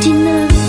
dinner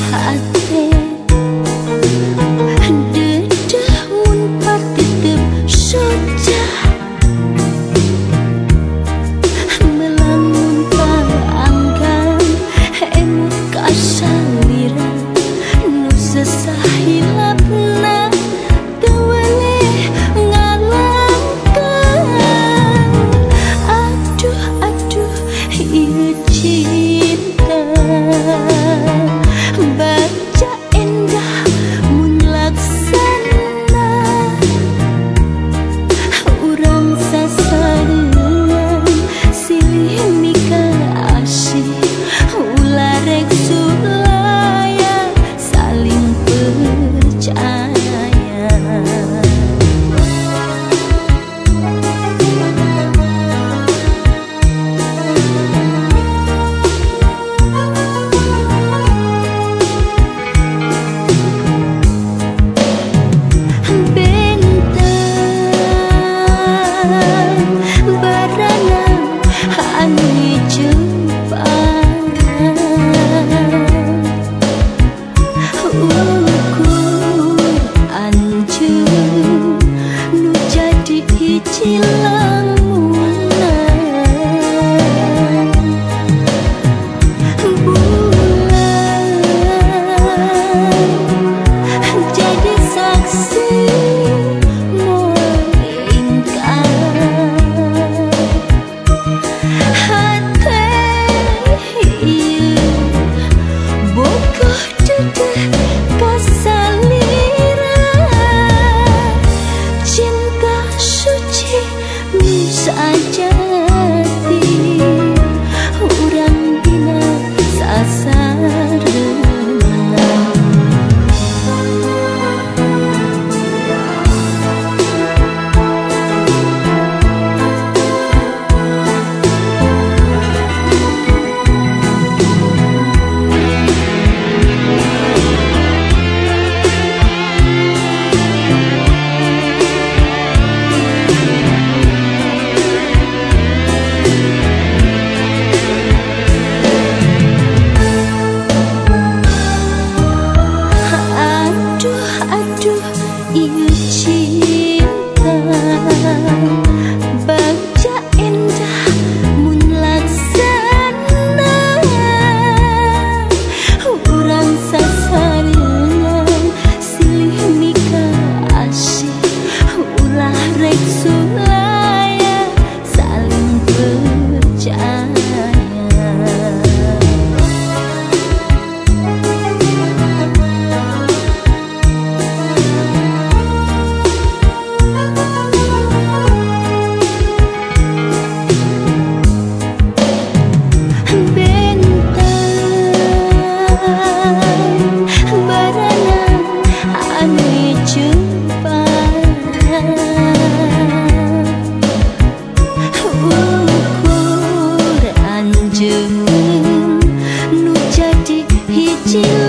you.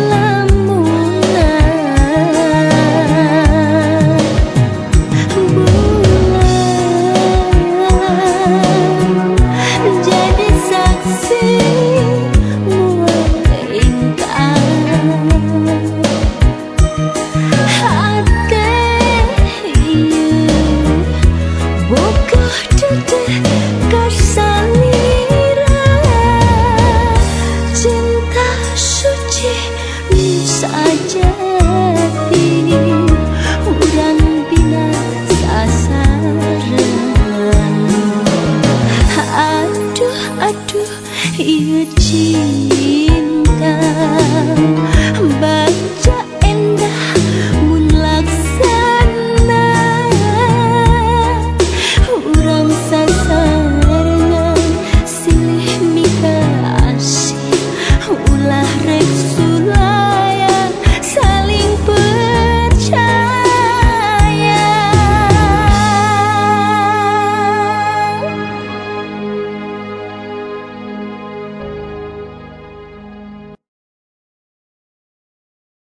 一个记